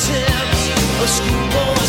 Tips. a schoolboy.